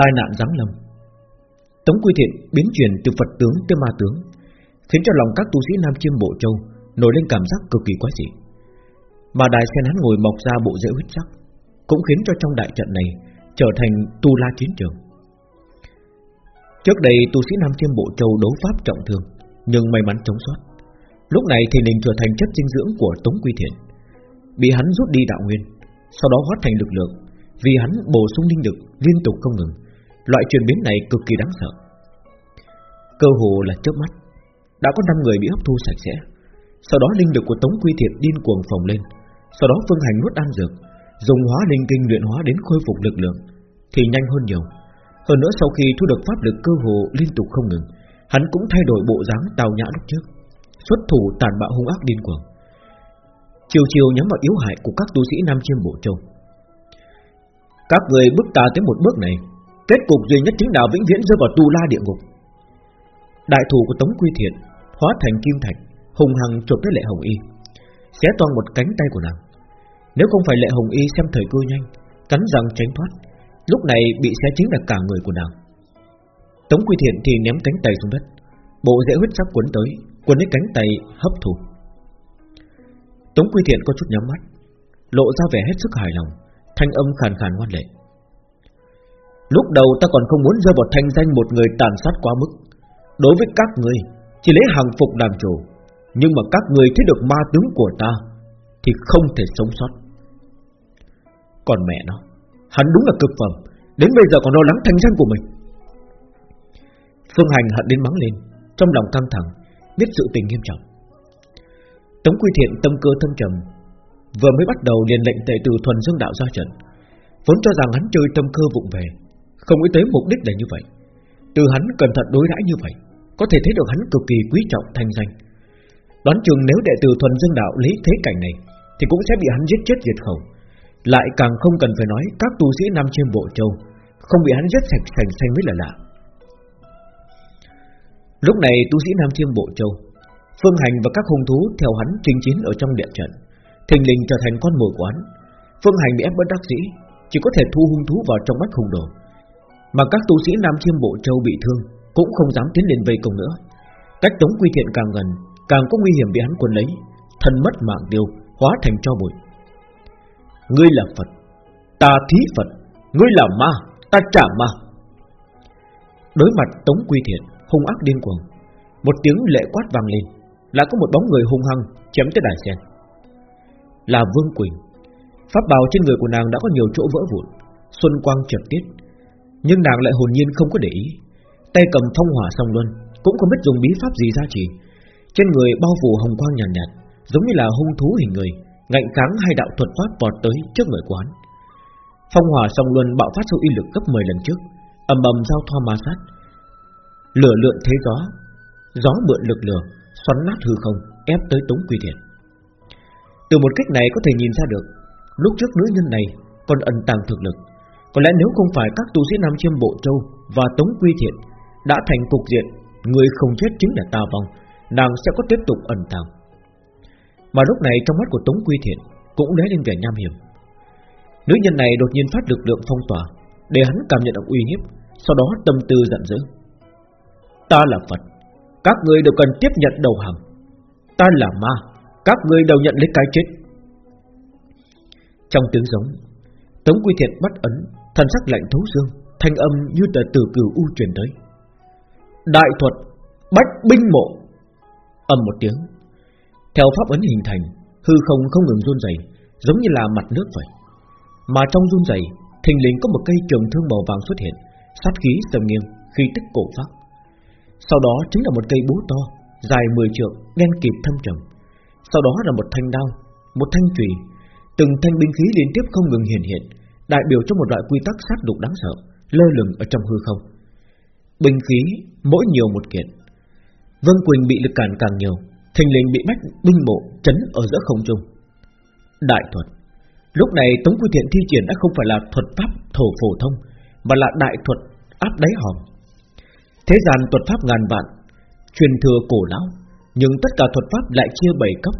Tai nạn giáng lâm. Tống Quy Thiện biến chuyển từ Phật tướng tới ma tướng, Khiến cho lòng các tu sĩ Nam Chiêm Bộ Châu Nổi lên cảm giác cực kỳ quái dị. Mà đài sen hắn ngồi mọc ra bộ rễ huyết sắc, Cũng khiến cho trong đại trận này Trở thành tu la chiến trường. Trước đây tu sĩ Nam Chiêm Bộ Châu đấu pháp trọng thương, Nhưng may mắn chống sót. Lúc này thì nên trở thành chất dinh dưỡng của Tống Quy Thiện. Bị hắn rút đi đạo nguyên, Sau đó hóa thành lực lượng, Vì hắn bổ sung linh lực liên tục không ngừng Loại chuyển biến này cực kỳ đáng sợ. Cơ hồ là chớp mắt. Đã có 5 người bị hấp thu sạch sẽ. Sau đó linh lực của Tống Quy Thiệt điên cuồng phồng lên. Sau đó phương hành nuốt ăn dược, Dùng hóa linh kinh luyện hóa đến khôi phục lực lượng, Thì nhanh hơn nhiều. Hơn nữa sau khi thu được pháp lực cơ hồ liên tục không ngừng, Hắn cũng thay đổi bộ dáng tào nhã lúc trước. Xuất thủ tàn bạo hung ác điên cuồng. Chiều chiều nhắm vào yếu hại của các tu sĩ Nam Chiêm Bộ Châu. Các người bước ta tới một bước này Kết cục duy nhất chính là vĩnh viễn rơi vào tu la địa ngục. Đại thủ của Tống Quy Thiện, Hóa thành kim thạch, Hùng hằng chụp tới lệ hồng y, Xé toan một cánh tay của nàng. Nếu không phải lệ hồng y xem thời cơ nhanh, Cắn răng tránh thoát, Lúc này bị xé chính là cả người của nàng. Tống Quy Thiện thì ném cánh tay xuống đất, Bộ rễ huyết sắc cuốn tới, Cuốn lấy cánh tay hấp thụ Tống Quy Thiện có chút nhắm mắt, Lộ ra vẻ hết sức hài lòng, Thanh âm khàn khàn ngoan lệ. Lúc đầu ta còn không muốn rơi vào thanh danh một người tàn sát quá mức. Đối với các người, Chỉ lấy hàng phục làm chủ Nhưng mà các người thấy được ma tướng của ta, Thì không thể sống sót. Còn mẹ nó, Hắn đúng là cực phẩm, Đến bây giờ còn lo lắng thanh danh của mình. Phương Hành hận đến mắng lên, Trong lòng căng thẳng, Biết sự tình nghiêm trọng. Tống Quy Thiện tâm cơ thâm trầm, Vừa mới bắt đầu liền lệnh tệ từ thuần dương đạo ra trận, Vốn cho rằng hắn chơi tâm cơ vụng về. Không nghĩ tới mục đích là như vậy. Từ hắn cẩn thận đối đãi như vậy, Có thể thấy được hắn cực kỳ quý trọng thanh danh. Đoán chừng nếu đệ tử thuần dương đạo lấy thế cảnh này, Thì cũng sẽ bị hắn giết chết diệt khẩu. Lại càng không cần phải nói Các tu sĩ Nam trên bộ châu, Không bị hắn giết sạch sành xanh mới là lạ. Lúc này tu sĩ Nam Chiêm Bộ Châu, Phương Hành và các hung thú theo hắn chinh chiến ở trong địa trận, Thình lình trở thành con mồi quán. Phương Hành bị ép bất đắc dĩ, Chỉ có thể thu hung thú vào trong mắt hung đồ mà các tu sĩ Nam Chiêm Bộ Châu bị thương Cũng không dám tiến lên vây công nữa Cách tống quy thiện càng gần Càng có nguy hiểm bị hắn quân lấy Thân mất mạng tiêu Hóa thành cho bụi Ngươi là Phật Ta thí Phật Ngươi là ma Ta trả ma Đối mặt tống quy thiện hung ác điên cuồng. Một tiếng lệ quát vang lên, lại có một bóng người hung hăng chém tới đài sen. Là Vương Quỳnh. Pháp bào trên người của nàng đã có nhiều chỗ vỡ vụn, xuân quang chợt tiết, nhưng nàng lại hồn nhiên không có để ý, tay cầm phong hỏa song luân, cũng không biết dùng bí pháp gì ra chỉ. Trên người bao phủ hồng quang nhàn nhạt, nhạt, giống như là hung thú hình người, ngạnh kháng hai đạo thuật pháp vọt tới trước người quán. Phong hỏa song luân bạo phát sâu uy lực gấp 10 lần trước, ầm ầm giao thoa ma sát, Lửa lượn thế gió Gió mượn lực lửa Xoắn nát hư không ép tới Tống Quy Thiện Từ một cách này có thể nhìn ra được Lúc trước nữ nhân này còn ẩn tàng thực lực có lẽ nếu không phải các tu sĩ Nam Chiêm Bộ Châu Và Tống Quy Thiện Đã thành cục diện, Người không chết chính là ta vong, Nàng sẽ có tiếp tục ẩn tàng. Mà lúc này trong mắt của Tống Quy Thiện Cũng lóe lên vẻ nham hiểm. Nữ nhân này đột nhiên phát lực lượng phong tỏa, Để hắn cảm nhận được uy hiếp, Sau đó tâm tư giận dữ. Ta là Phật, Các người đều cần tiếp nhận đầu hàng Ta là ma, Các người đều nhận lấy cái chết. Trong tiếng giống, Tống Quy Thiện bắt ấn Thần sắc lạnh thấu xương Thanh âm như tờ từ cửu u truyền tới. Đại thuật Bách binh mộ. Âm một tiếng. Theo pháp ấn hình thành Hư không không ngừng run rẩy, Giống như là mặt nước vậy. Mà trong run rẩy, Thình lình có một cây trường thương màu vàng xuất hiện Sát khí tầm nghiêng Khi tức cổ phát sau đó chính là một cây búa to Dài 10 trượng, đen kịt thâm trầm. Sau đó là một thanh đao Một thanh chùy Từng thanh binh khí liên tiếp không ngừng hiện hiện Đại biểu cho một loại quy tắc sát đục đáng sợ Lơ lửng ở trong hư không. Bình khí mỗi nhiều một kiện. Vân Quỳnh bị lực cản càng nhiều Thình lình bị bách binh bộ chấn ở giữa không trung. Đại thuật. Lúc này Tống Quy Thiện thi triển đã không phải là thuật pháp thổ phổ thông Mà là đại thuật áp đáy hòm. Thế gian thuật pháp ngàn vạn Truyền thừa cổ lão Nhưng tất cả thuật pháp lại chia bảy cấp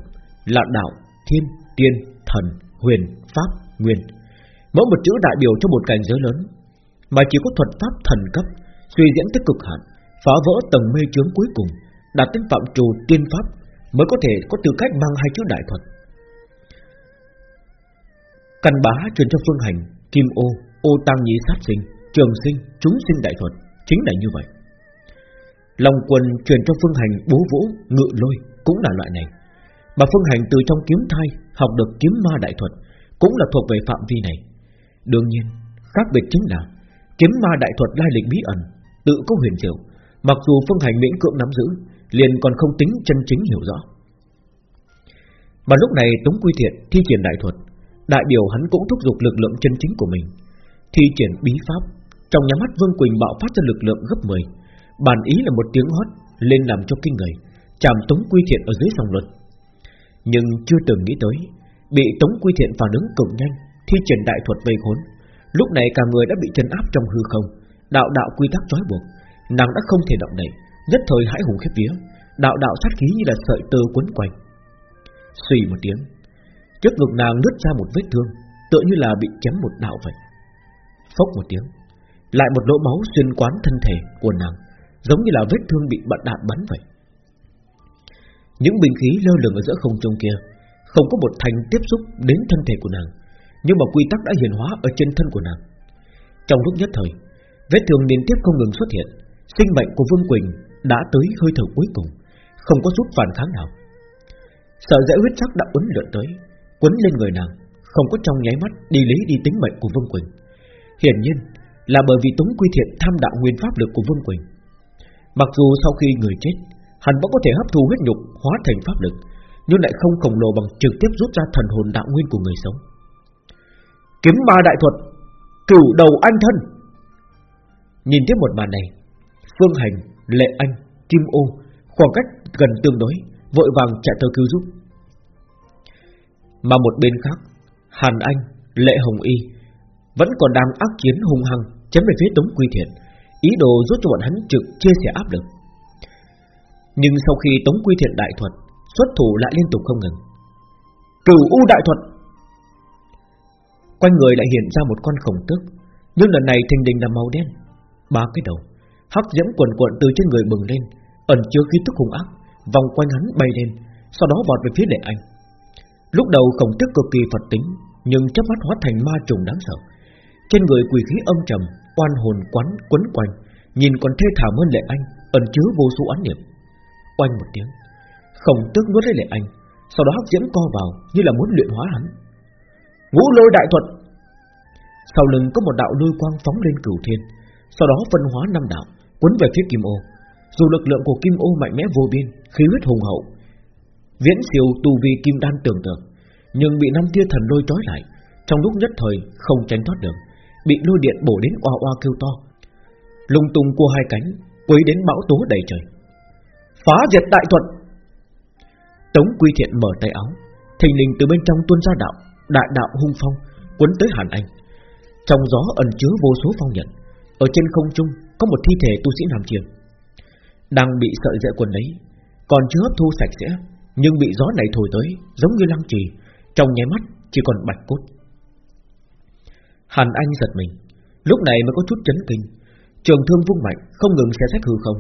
Là đạo, thiên, tiên, thần, huyền, pháp, nguyên. Mỗi một chữ đại biểu cho một cảnh giới lớn Mà chỉ có thuật pháp thần cấp Suy diễn tới cực hạn Phá vỡ tầng mê chướng cuối cùng Đạt đến phạm trù tiên pháp Mới có thể có tư cách mang hai chữ đại thuật. Căn bá truyền cho phương hành Kim ô, ô tăng nhí sát sinh Trường sinh, chúng sinh đại thuật Chính là như vậy. Long quân truyền cho phương hành bố vũ Ngự lôi cũng là loại này Mà phương hành từ trong kiếm thai Học được kiếm ma đại thuật Cũng là thuộc về phạm vi này. Đương nhiên, khác biệt chính là Kiếm ma đại thuật lai lịch bí ẩn Tự có huyền diệu Mặc dù phương hành miễn cưỡng nắm giữ Liền còn không tính chân chính hiểu rõ. Mà lúc này Tống Quy Thiện thi triển đại thuật Đại biểu hắn cũng thúc giục lực lượng chân chính của mình Thi triển bí pháp. Trong nhà mắt Vương Quỳnh bạo phát ra lực lượng gấp 10 Bản ý là một tiếng hót Lên làm cho kinh người Chạm Tống Quy Thiện ở dưới sòng luật. Nhưng chưa từng nghĩ tới Bị Tống Quy Thiện phản ứng cực nhanh Thi triển đại thuật vây khốn. Lúc này cả người đã bị chân áp trong hư không. Đạo đạo quy tắc trói buộc. Nàng đã không thể động đậy. Nhất thời hãi hùng khiếp vía. Đạo đạo sát khí như là sợi tơ quấn quanh. Xùy một tiếng. Trước ngực nàng nứt ra một vết thương, Tựa như là bị chém một đạo vậy Phốc một tiếng. Lại một lỗ máu xuyên quán thân thể của nàng, Giống như là vết thương bị bận đạn bắn vậy. Những bình khí lơ lửng ở giữa không trung kia, Không có một thành tiếp xúc đến thân thể của nàng. Nhưng mà quy tắc đã hiển hóa ở trên thân của nàng. Trong lúc nhất thời, Vết thương liên tiếp không ngừng xuất hiện, Sinh mệnh của Vương Quỳnh đã tới hơi thở cuối cùng, Không có chút phản kháng nào. Sợ dễ huyết sắc đã uốn lượn tới, Quấn lên người nàng, Không có trong nháy mắt đi lấy đi tính mệnh của Vương Quỳnh. Hiển nhiên là bởi vì Tống Quy Thiện tham đạo nguyên pháp lực của Vương Quỳnh. Mặc dù sau khi người chết, Hắn vẫn có thể hấp thu huyết nhục hóa thành pháp lực, Nhưng lại không khổng lồ bằng trực tiếp rút ra thần hồn đạo nguyên của người sống. Kiếm ma đại thuật Cửu đầu anh thân. Nhìn thấy một màn này Phương Hành, Lệ Anh, Kim Ô Khoảng cách gần tương đối Vội vàng chạy tới cứu giúp. Mà một bên khác Hàn Anh, Lệ Hồng Y Vẫn còn đang ác chiến hung hăng Chém về phía Tống Quy Thiện Ý đồ giúp cho bọn hắn trực chia sẻ áp lực. Nhưng sau khi Tống Quy Thiện đại thuật Xuất thủ lại liên tục không ngừng Cửu U đại thuật Quanh người lại hiện ra một con khổng tước. Nhưng lần này thình đình là màu đen. Ba cái đầu, Hắc diễm quần cuộn từ trên người bừng lên, Ẩn chứa khí tức hung ác, Vòng quanh hắn bay lên, Sau đó vọt về phía lệ anh. Lúc đầu khổng tước cực kỳ phật tính, Nhưng chớp mắt hóa thành ma trùng đáng sợ. Trên người quỷ khí âm trầm, Oan hồn quấn quấn quanh, Nhìn còn thê thảm hơn lệ anh, Ẩn chứa vô số án niệm. Oanh một tiếng, Khổng tước nuốt lấy lệ anh, Sau đó hắc diễm co vào như là muốn luyện hóa hắn. Ngũ lôi đại thuật. Sau lưng có một đạo lôi quang phóng lên cửu thiên, Sau đó phân hóa năm đạo, Quấn về phía kim ô. Dù lực lượng của kim ô mạnh mẽ vô biên, Khí huyết hùng hậu, Viễn siêu tu vi kim đan tưởng tượng, Nhưng bị năm tia thần lôi trói lại, Trong lúc nhất thời không tránh thoát được, Bị lôi điện bổ đến oa oa kêu to. Lung tung cua hai cánh, Quấy đến bão tố đầy trời. Phá diệt đại thuật. Tống Quy Thiện mở tay áo, Thình lình từ bên trong tuôn ra đạo Đại đạo hung phong cuốn tới Hàn Anh. Trong gió ẩn chứa vô số phong nhận, Ở trên không trung có một thi thể tu sĩ Nam Chiêm. Đang bị sợi dây quần lấy Còn chưa hấp thu sạch sẽ, Nhưng bị gió này thổi tới Giống như lăng trì, Trong nháy mắt chỉ còn bạch cốt. Hàn Anh giật mình, Lúc này mới có chút chấn kinh. Trường thương vung mạnh, không ngừng xé rách hư không,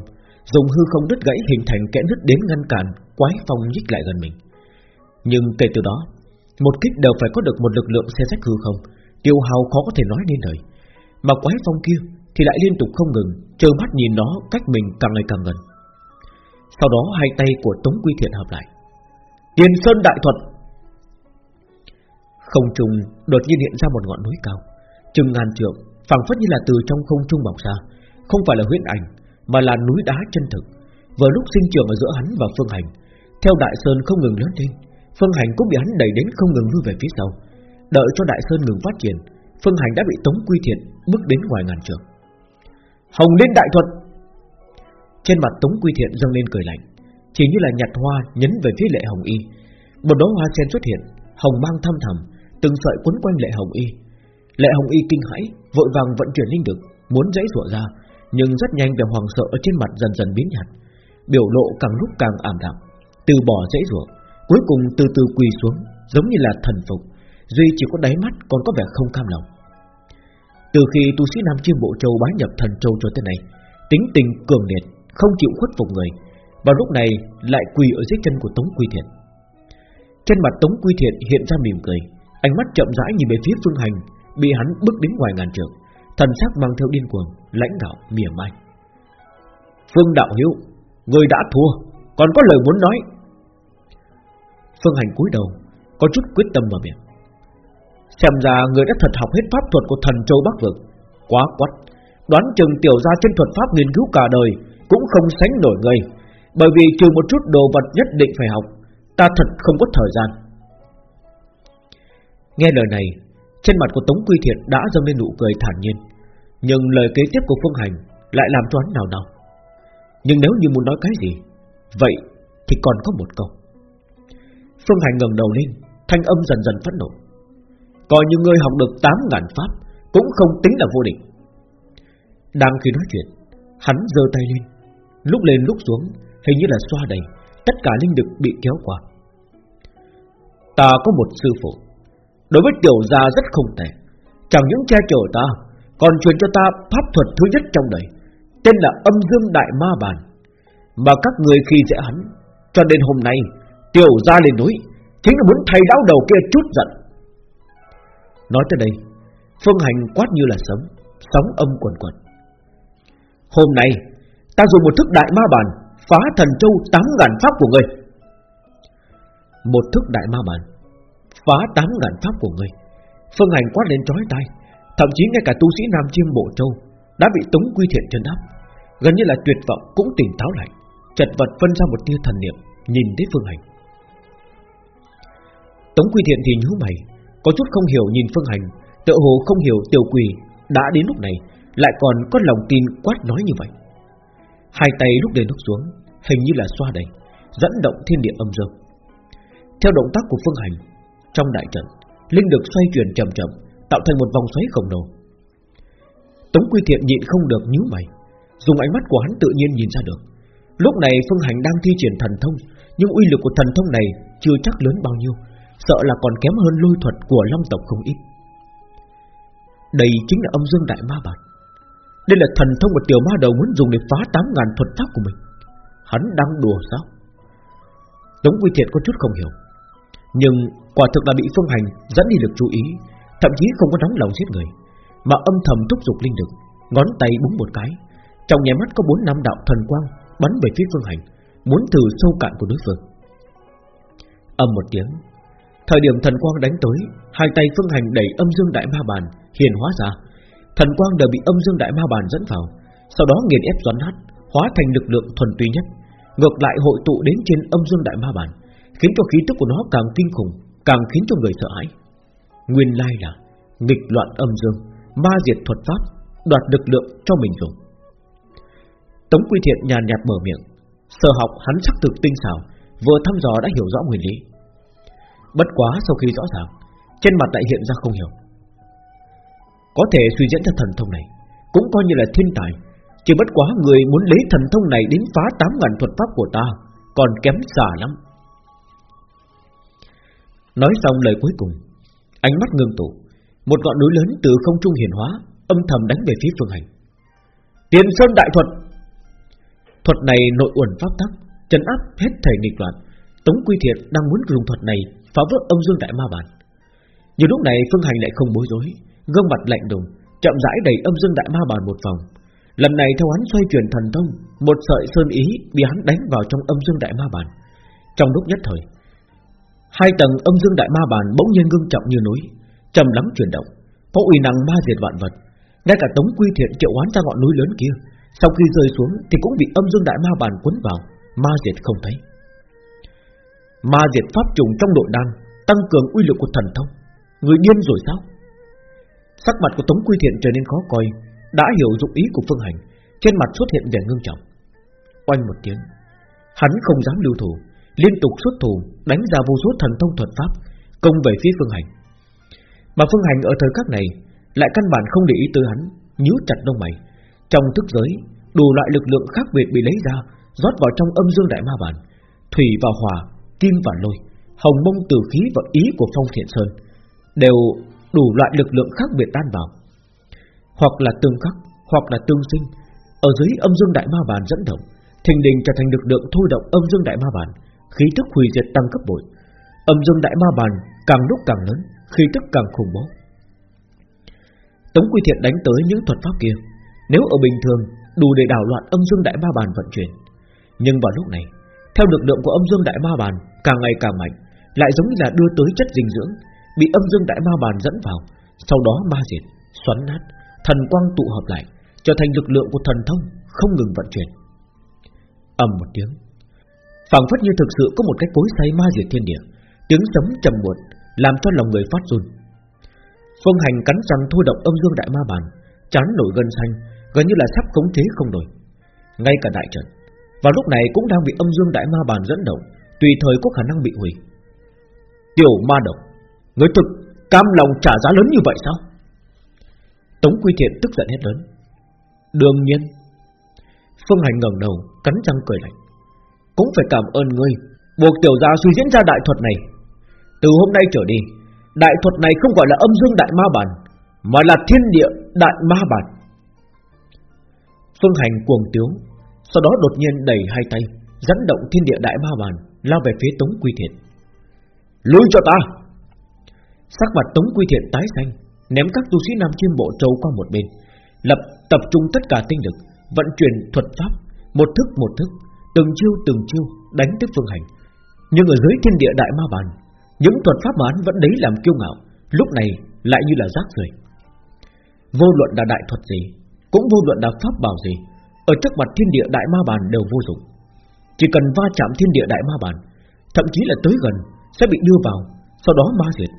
Dùng hư không đứt gãy hình thành kẽ nứt đến ngăn cản Quái phong nhích lại gần mình. Nhưng kể từ đó một kích đều phải có được một lực lượng xe sách hư không? Tiêu hào khó có thể nói nên lời. Mà quái phong kia thì lại liên tục không ngừng, Trơ mắt nhìn nó cách mình càng ngày càng gần. Sau đó hai tay của Tống Quy Thiện hợp lại. Tiền Sơn Đại Thuật! Không trung đột nhiên hiện ra một ngọn núi cao. Chừng ngàn trượng, phảng phất như là từ trong không trung bọc ra. Không phải là huyễn ảnh, Mà là núi đá chân thực. Vừa lúc sinh trưởng ở giữa hắn và Phương Hành, Theo Đại Sơn không ngừng lớn lên Phương Hành cũng bị hắn đẩy đến không ngừng lui về phía sau. Đợi cho Đại Sơn ngừng phát triển, Phương Hành đã bị Tống Quy Thiện bước đến ngoài ngàn trường. Hồng Liên Đại Thuật! Trên mặt Tống Quy Thiện dâng lên cười lạnh, Chỉ như là nhặt hoa nhấn về phía lệ Hồng Y. Một đóa hoa sen xuất hiện, Hồng mang thăm thầm Từng sợi quấn quanh lệ Hồng Y. Lệ Hồng Y kinh hãi, Vội vàng vận chuyển linh lực, Muốn dãy rủa ra, Nhưng rất nhanh vẻ hoàng sợ ở trên mặt dần dần biến nhạt. Biểu lộ càng lúc càng ảm đạm, Từ bỏ dãy rủa Cuối cùng từ từ quỳ xuống, Giống như là thần phục, Duy chỉ có đáy mắt còn có vẻ không cam lòng. Từ khi tu sĩ Nam Chiêm Bộ Châu bái nhập thần châu cho tới nay, Tính tình cường liệt, Không chịu khuất phục người Vào lúc này lại quỳ ở dưới chân của Tống Quy Thiện. Trên mặt Tống Quy Thiện hiện ra mỉm cười, Ánh mắt chậm rãi nhìn về phía Phương Hành, Bị hắn bước đến ngoài ngàn trường Thần sắc mang theo điên cuồng, Lãnh đạo, mỉa mai. Phương Đạo Hiếu, Người đã thua, Còn có lời muốn nói Phương Hành cúi đầu, Có chút quyết tâm vào miệng. Xem ra người đã thật học hết pháp thuật của thần châu Bắc Vực. Quá quắt, Đoán chừng tiểu gia trên thuật pháp nghiên cứu cả đời Cũng không sánh nổi người, Bởi vì trừ một chút đồ vật nhất định phải học, Ta thật không có thời gian. Nghe lời này, Trên mặt của Tống Quy Thiệt đã dâng lên nụ cười thản nhiên, Nhưng lời kế tiếp của Phương Hành Lại làm cho hắn nào nào Nhưng nếu như muốn nói cái gì, Vậy thì còn có một câu. Phương Hành ngẩng đầu lên, Thanh âm dần dần phẫn nộ Coi như ngươi học được 8.000 pháp, Cũng không tính là vô địch. Đang khi nói chuyện, Hắn giơ tay lên, Lúc lên lúc xuống, Hình như là xoa đầy, Tất cả linh lực bị kéo qua. Ta có một sư phụ, Đối với tiểu gia rất không tệ. Chẳng những che chở ta, Còn truyền cho ta pháp thuật thứ nhất trong đời, Tên là âm dương đại ma bàn. Mà các người khi dễ hắn, Cho đến hôm nay Tiểu gia lên núi, Chính là muốn thay đáo đầu kia chút giận. Nói tới đây, Phương Hành quát như là sấm, Sóng âm quần quần Hôm nay, Ta dùng một thức đại ma bàn Phá thần châu tám ngàn pháp của ngươi. Một thức đại ma bàn Phá tám ngàn pháp của ngươi. Phương Hành quát lên trói tay Thậm chí ngay cả tu sĩ Nam Chiêm Bộ Châu Đã bị Tống Quy Thiện chân áp. Gần như là tuyệt vọng, cũng tỉnh táo lại, Chật vật phân ra một tia thần niệm, Nhìn thấy Phương Hành. Tống Quy Thiện thì nhíu mày, có chút không hiểu nhìn Phương Hành, tựa hồ không hiểu tiểu quỷ Đã đến lúc này, Lại còn có lòng tin quát nói như vậy. Hai tay lúc lên lúc xuống, Hình như là xoa đầy, Dẫn động thiên địa âm dương. Theo động tác của Phương Hành, Trong đại trận, Linh được xoay chuyển chậm chậm, Tạo thành một vòng xoáy khổng lồ. Tống Quy Thiện nhịn không được nhíu mày, Dùng ánh mắt của hắn tự nhiên nhìn ra được. Lúc này Phương Hành đang thi triển thần thông, Nhưng uy lực của thần thông này Chưa chắc lớn bao nhiêu Sợ là còn kém hơn lôi thuật của long tộc không ít. Đây chính là âm dương đại ma bản. Đây là thần thông của tiểu ma đầu muốn dùng để phá 8.000 thuật pháp của mình. Hắn đang đùa sao? Tống Quy Thiệt có chút không hiểu. Nhưng quả thực là bị Phương Hành dẫn đi được chú ý, Thậm chí không có nóng lòng giết người, Mà âm thầm thúc giục linh lực, Ngón tay búng một cái. Trong nhà mắt có bốn năm đạo thần quang Bắn về phía Phương Hành, Muốn thử sâu cạn của đối phương. Âm một tiếng Thời điểm thần quang đánh tới, Hai tay phương hành đẩy âm dương đại ma bàn Hiền hóa ra. Thần quang đều bị âm dương đại ma bàn dẫn vào, Sau đó nghiền ép xoắn nát, Hóa thành lực lượng thuần túy nhất. Ngược lại hội tụ đến trên âm dương đại ma bàn, Khiến cho khí tức của nó càng kinh khủng, Càng khiến cho người sợ hãi. Nguyên lai là nghịch loạn âm dương, Ma diệt thuật pháp, Đoạt lực lượng cho mình dùng. Tống Quy Thiện nhàn nhạt mở miệng, Sở học hắn sắc thực tinh xảo, Vừa thăm dò đã hiểu rõ nguyên lý. Bất quá sau khi rõ ràng, Trên mặt lại hiện ra không hiểu. Có thể suy diễn ra thần thông này Cũng coi như là thiên tài, Chỉ bất quá người muốn lấy thần thông này Đến phá 8.000 thuật pháp của ta Còn kém xa lắm. Nói xong lời cuối cùng, Ánh mắt ngưng tụ, Một ngọn núi lớn từ không trung hiển hóa, Âm thầm đánh về phía phương hành. Tiền Sơn Đại Thuật! Thuật này nội uẩn pháp tắc Trấn áp hết thầy nghịch loạn, Tống Quy thiện đang muốn dùng thuật này phá vỡ âm dương đại ma bản. Nhưng lúc này Phương Hành lại không bối rối, gương mặt lạnh lùng, chậm rãi đẩy âm dương đại ma bản một vòng. Lần này theo hắn xoay chuyển thần thông, một sợi sơn ý bị hắn đánh vào trong âm dương đại ma bản. Trong lúc nhất thời, hai tầng âm dương đại ma bản bỗng nhiên ngưng trọng như núi, trầm lắng chuyển động, có uy năng ma diệt vạn vật. Ngay cả Tống Quy Thiện triệu hoán ra ngọn núi lớn kia, sau khi rơi xuống thì cũng bị âm dương đại ma bản cuốn vào, ma diệt không thấy. Ma diệt pháp trùng trong nội đan, Tăng cường uy lực của thần thông. Người điên rồi sao? Sắc mặt của Tống Quy Thiện trở nên khó coi, Đã hiểu dụng ý của Phương Hành, Trên mặt xuất hiện vẻ ngưng trọng. Oanh một tiếng, Hắn không dám lưu thủ, Liên tục xuất thủ, đánh ra vô số thần thông thuật pháp, Công về phía Phương Hành. Mà Phương Hành ở thời khắc này, Lại căn bản không để ý tới hắn, nhíu chặt lông mày. Trong thức giới, Đủ loại lực lượng khác biệt bị lấy ra, rót vào trong âm dương đại ma bản, thủy và hỏa kim và lôi, hồng mông tử khí và ý của phong thiện sơn đều đủ loại lực lượng khác biệt tan vào. hoặc là tương khắc, hoặc là tương sinh, ở dưới âm dương đại ma bàn dẫn động, thình đình trở thành lực lượng thôi động âm dương đại ma bàn, khí tức hủy diệt tăng cấp bội. Âm dương đại ma bàn càng lúc càng lớn, khí tức càng khủng bố. Tống Quy Thiện đánh tới những thuật pháp kia, nếu ở bình thường đủ để đảo loạn âm dương đại ma bàn vận chuyển, nhưng vào lúc này, theo lực lượng của âm dương đại ma bàn càng ngày càng mạnh, lại giống như là đưa tới chất dinh dưỡng, bị âm dương đại ma bàn dẫn vào, sau đó ma diệt, xoắn nát, thần quang tụ hợp lại, trở thành lực lượng của thần thông không ngừng vận chuyển. ầm một tiếng, phảng phất như thực sự có một cái cối xay ma diệt thiên địa, tiếng sấm trầm muộn làm cho lòng người phát run. Phương Hành cắn răng thôi động âm dương đại ma bàn, chán nổi gân xanh, gần như là sắp khống chế không nổi. Ngay cả đại trận, vào lúc này cũng đang bị âm dương đại ma bàn dẫn động, tùy thời có khả năng bị hủy. Tiểu ma độc, người thực cam lòng trả giá lớn như vậy sao? Tống Quy Thiện tức giận hết lớn. Đương nhiên. Phương Hành ngẩng đầu, cắn răng cười lạnh. Cũng phải cảm ơn ngươi, buộc tiểu gia suy diễn ra đại thuật này. Từ hôm nay trở đi, đại thuật này không gọi là âm dương đại ma bản, mà là thiên địa đại ma bản. Phương Hành cuồng tiếu, sau đó đột nhiên đẩy hai tay, dẫn động thiên địa đại ma bàn lao về phía Tống Quy Thiện. Lui cho ta! Sắc mặt Tống Quy Thiện tái xanh, ném các tu sĩ Nam Chiêm Bộ Châu qua một bên, lập tập trung tất cả tinh lực, vận chuyển thuật pháp, một thức một thức, từng chiêu từng chiêu đánh tới Phương Hành. Nhưng ở dưới thiên địa đại ma bàn, những thuật pháp mà hắn vẫn đấy làm kiêu ngạo, lúc này lại như là rác rưởi. Vô luận là đại thuật gì, cũng vô luận là pháp bảo gì, ở trước mặt thiên địa đại ma bàn đều vô dụng. Chỉ cần va chạm thiên địa đại ma bản thậm chí là tới gần sẽ bị đưa vào, sau đó ma diệt,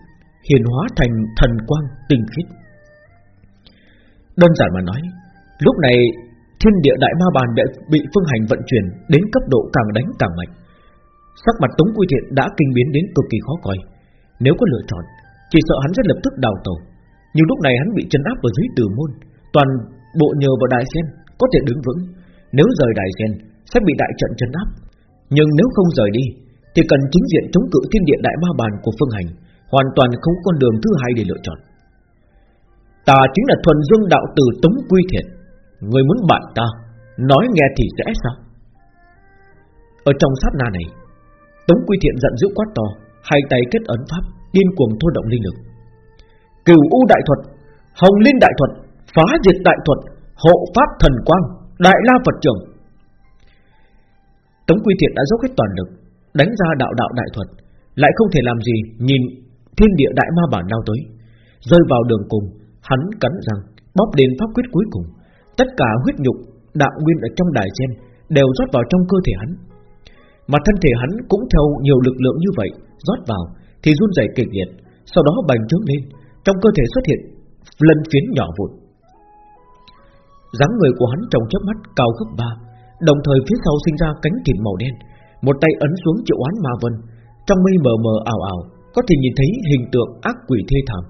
Hiền hóa thành thần quang tinh khiết. Đơn giản mà nói, lúc này thiên địa đại ma bàn đã bị phương hành vận chuyển đến cấp độ càng đánh càng mạnh. Sắc mặt Tống Quy Thiện đã kinh biến đến cực kỳ khó coi. Nếu có lựa chọn, chỉ sợ hắn sẽ lập tức đào tẩu. Nhưng lúc này hắn bị chân áp ở dưới tử môn, toàn bộ nhờ vào đại sen có thể đứng vững. Nếu rời đại sen sẽ bị đại trận chấn áp. Nhưng nếu không rời đi, thì cần chính diện chống cự thiên địa đại ma bàn của phương hành, hoàn toàn không có con đường thứ hai để lựa chọn. Ta chính là thuần dương đạo tử Tống Quy Thiện Người muốn bạn ta Nói nghe thì dễ sao Ở trong sát na này Tống Quy Thiện giận dữ quát to Hai tay kết ấn pháp Điên cuồng thôi động linh lực Cửu U Đại Thuật Hồng Linh Đại Thuật Phá Diệt Đại Thuật Hộ Pháp Thần Quang Đại La Phật Trường Tống Quy Thiện đã dốc hết toàn lực, Đánh ra đạo đạo đại thuật, Lại không thể làm gì Nhìn thiên địa đại ma bản lao tới. Rơi vào đường cùng, Hắn cắn răng, bóp đến pháp quyết cuối cùng. Tất cả huyết nhục, đạo nguyên ở trong đài sen Đều rót vào trong cơ thể hắn. Mà thân thể hắn cũng theo nhiều lực lượng như vậy Rót vào thì run rẩy kịch liệt, Sau đó bành trướng lên, Trong cơ thể xuất hiện lân phiến nhỏ vụn. dáng người của hắn trong chớp mắt cao gấp ba Đồng thời phía sau sinh ra cánh kìm màu đen, Một tay ấn xuống triệu oán ma vân, Trong mây mờ mờ ảo ảo, Có thể nhìn thấy hình tượng ác quỷ thê thảm.